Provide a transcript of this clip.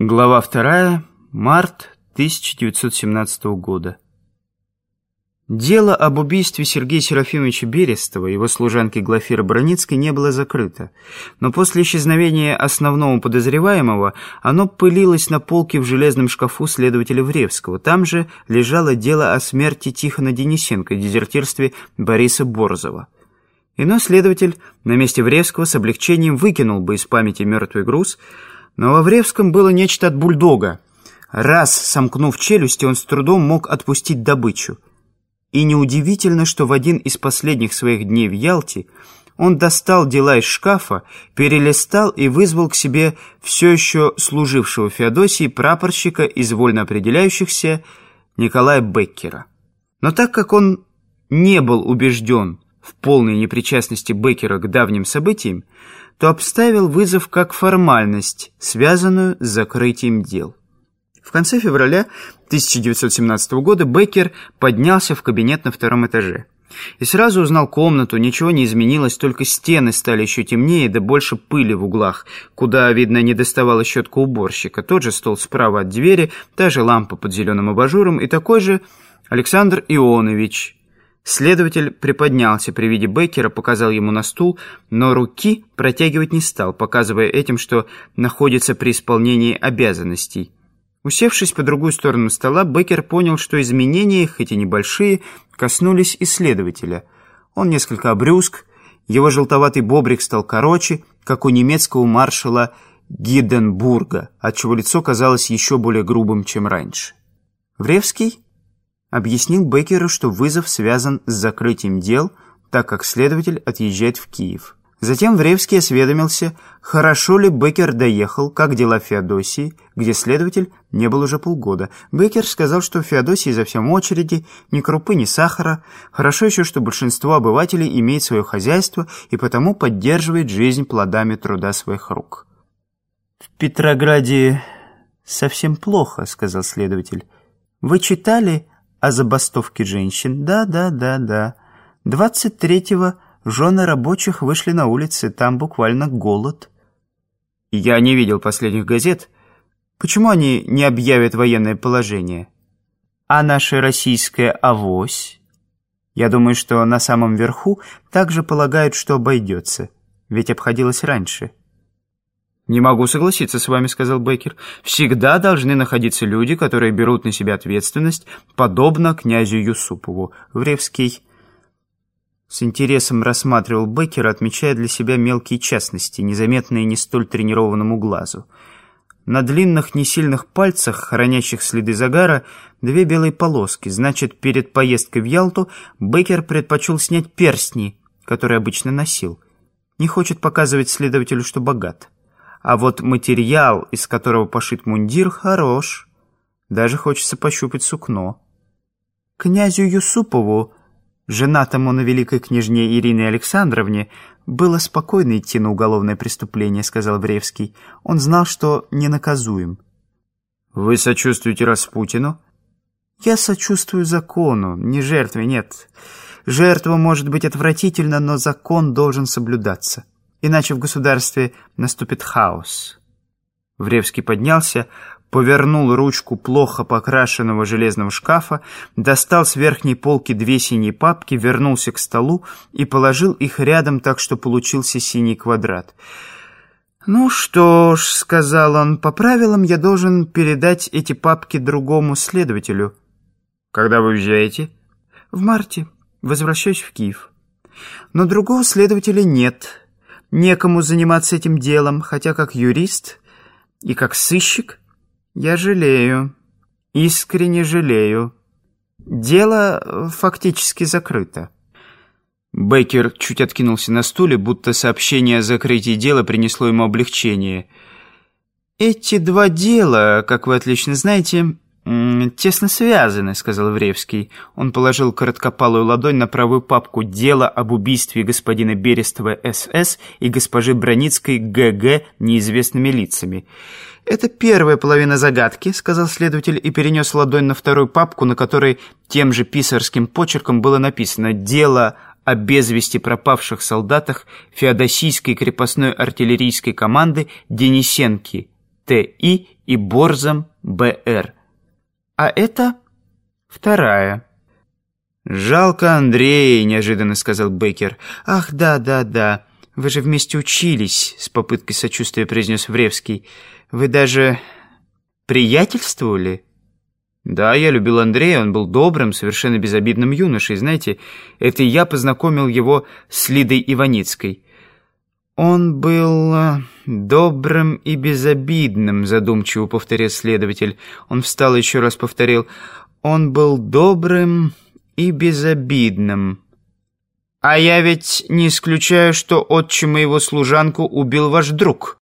Глава вторая. Март 1917 года. Дело об убийстве Сергея Серафимовича Берестова его служанки Глафиры Броницкой не было закрыто, но после исчезновения основного подозреваемого оно пылилось на полке в железном шкафу следователя Вревского. Там же лежало дело о смерти Тихона Денисенко и дезертирстве Бориса Борзова. Иной следователь на месте Вревского с облегчением выкинул бы из памяти мертвый груз – но во Вревском было нечто от бульдога. Раз, сомкнув челюсти, он с трудом мог отпустить добычу. И неудивительно, что в один из последних своих дней в Ялте он достал дела из шкафа, перелистал и вызвал к себе все еще служившего Феодосии прапорщика из вольно определяющихся Николая Беккера. Но так как он не был убежден в полной непричастности Беккера к давним событиям, то обставил вызов как формальность, связанную с закрытием дел. В конце февраля 1917 года Беккер поднялся в кабинет на втором этаже. И сразу узнал комнату, ничего не изменилось, только стены стали еще темнее, да больше пыли в углах, куда, видно, не доставала щетка уборщика. Тот же стол справа от двери, та же лампа под зеленым абажуром и такой же Александр Ионович, Следователь приподнялся при виде Беккера, показал ему на стул, но руки протягивать не стал, показывая этим, что находится при исполнении обязанностей. Усевшись по другую сторону стола, Беккер понял, что изменения, хоть и небольшие, коснулись исследователя. Он несколько обрюзг, его желтоватый бобрик стал короче, как у немецкого маршала Гиденбурга, отчего лицо казалось еще более грубым, чем раньше. Вревский объяснил Беккеру, что вызов связан с закрытием дел, так как следователь отъезжает в Киев. Затем Вревский осведомился, хорошо ли Беккер доехал, как дела в Феодосии, где следователь не был уже полгода. Беккер сказал, что в Феодосии за всем очереди, ни крупы, ни сахара. Хорошо еще, что большинство обывателей имеет свое хозяйство и потому поддерживает жизнь плодами труда своих рук. «В Петрограде совсем плохо», — сказал следователь. «Вы читали о забастовке женщин. Да, да, да, да. 23-го жены рабочих вышли на улицы, там буквально голод. Я не видел последних газет. Почему они не объявят военное положение? А наша российская авось? Я думаю, что на самом верху также полагают, что обойдется. Ведь обходилось раньше. «Не могу согласиться с вами», — сказал Беккер. «Всегда должны находиться люди, которые берут на себя ответственность, подобно князю Юсупову». Вревский с интересом рассматривал Беккера, отмечая для себя мелкие частности, незаметные не столь тренированному глазу. На длинных несильных пальцах, хранящих следы загара, две белые полоски. Значит, перед поездкой в Ялту Беккер предпочел снять перстни, которые обычно носил. Не хочет показывать следователю, что богат. А вот материал, из которого пошит мундир, хорош. Даже хочется пощупать сукно. Князю Юсупову, женатому на великой княжне Ирине Александровне, было спокойно идти на уголовное преступление, сказал Вревский. Он знал, что ненаказуем. Вы сочувствуете Распутину? Я сочувствую закону, не жертве, нет. Жертва может быть отвратительна, но закон должен соблюдаться иначе в государстве наступит хаос. Вревский поднялся, повернул ручку плохо покрашенного железного шкафа, достал с верхней полки две синие папки, вернулся к столу и положил их рядом так, что получился синий квадрат. «Ну что ж», — сказал он, — «по правилам я должен передать эти папки другому следователю». «Когда вы уезжаете?» «В марте. Возвращаюсь в Киев». «Но другого следователя нет» некому заниматься этим делом, хотя как юрист и как сыщик я жалею, искренне жалею. Дело э, фактически закрыто. Бейкер чуть откинулся на стуле, будто сообщение о закрытии дела принесло ему облегчение. «Эти два дела, как вы отлично знаете, «Тесно связаны», — сказал Вревский. Он положил короткопалую ладонь на правую папку «Дело об убийстве господина Берестова СС и госпожи Броницкой ГГ неизвестными лицами». «Это первая половина загадки», — сказал следователь и перенес ладонь на вторую папку, на которой тем же писарским почерком было написано «Дело о без вести пропавших солдатах Феодосийской крепостной артиллерийской команды Денисенки Т.И. и Борзом Б.Р. А это вторая. «Жалко Андрея», — неожиданно сказал Беккер. «Ах, да, да, да. Вы же вместе учились», — с попыткой сочувствия произнес Вревский. «Вы даже приятельствовали?» «Да, я любил Андрея, он был добрым, совершенно безобидным юношей. Знаете, это я познакомил его с Лидой Иваницкой». «Он был э, добрым и безобидным», — задумчиво повторил следователь. Он встал и еще раз повторил. «Он был добрым и безобидным». «А я ведь не исключаю, что отчима его служанку убил ваш друг».